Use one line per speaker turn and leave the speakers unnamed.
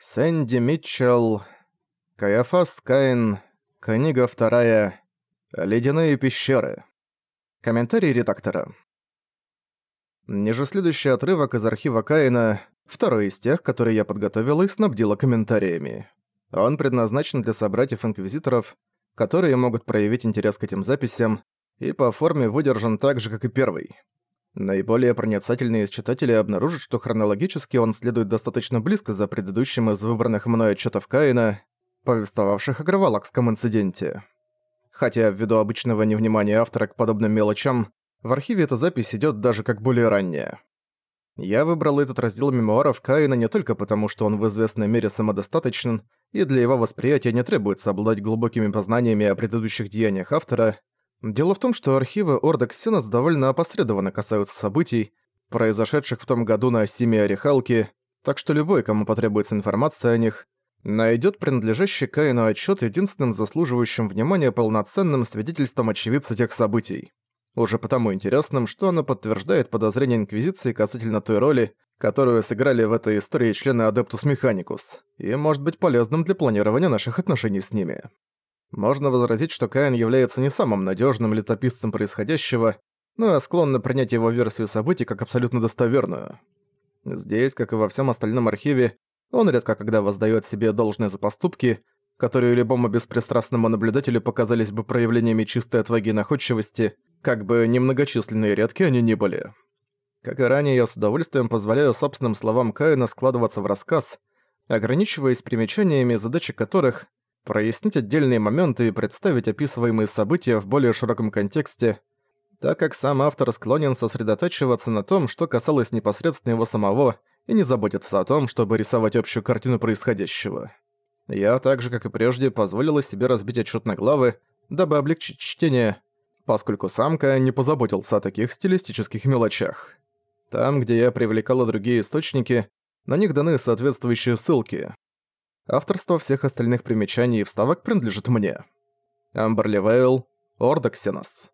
Сэнди Митчелл, Каяфас Каин, книга вторая, Ледяные пещеры. Комментарий редактора. Ниже следующий отрывок из архива Каина, второй из тех, которые я подготовила и снабдила комментариями. Он предназначен для собратьев-инквизиторов, которые могут проявить интерес к этим записям, и по форме выдержан так же, как и первый. Наиболее проницательные из читателей обнаружат, что хронологически он следует достаточно близко за предыдущим из выбранных мной отчетов Каина, повествовавших о Гравалакском инциденте. Хотя ввиду обычного невнимания автора к подобным мелочам, в архиве эта запись идет даже как более ранняя. Я выбрал этот раздел мемуаров Каина не только потому, что он в известной мере самодостаточен, и для его восприятия не требуется обладать глубокими познаниями о предыдущих деяниях автора, Дело в том, что архивы Орда Ксенос довольно опосредованно касаются событий, произошедших в том году на Симе Орехалке, так что любой, кому потребуется информация о них, найдет принадлежащий Каину отчет единственным заслуживающим внимания полноценным свидетельством очевидца тех событий. Уже потому интересным, что оно подтверждает подозрения Инквизиции касательно той роли, которую сыграли в этой истории члены Адептус Механикус, и может быть полезным для планирования наших отношений с ними. Можно возразить, что Каин является не самым надежным летописцем происходящего, но я склонна принять его версию событий как абсолютно достоверную. Здесь, как и во всем остальном архиве, он редко когда воздает себе должное за поступки, которые любому беспристрастному наблюдателю показались бы проявлениями чистой отваги и находчивости, как бы немногочисленные и редки они ни были. Как и ранее, я с удовольствием позволяю собственным словам Каина складываться в рассказ, ограничиваясь примечаниями, задачи которых прояснить отдельные моменты и представить описываемые события в более широком контексте, так как сам автор склонен сосредотачиваться на том, что касалось непосредственно его самого, и не заботиться о том, чтобы рисовать общую картину происходящего. Я, так же как и прежде, позволила себе разбить отчет на главы, дабы облегчить чтение, поскольку самка не позаботился о таких стилистических мелочах. Там, где я привлекала другие источники, на них даны соответствующие ссылки. Авторство всех остальных примечаний и вставок принадлежит мне. Амберли Вейл, Ордоксенос.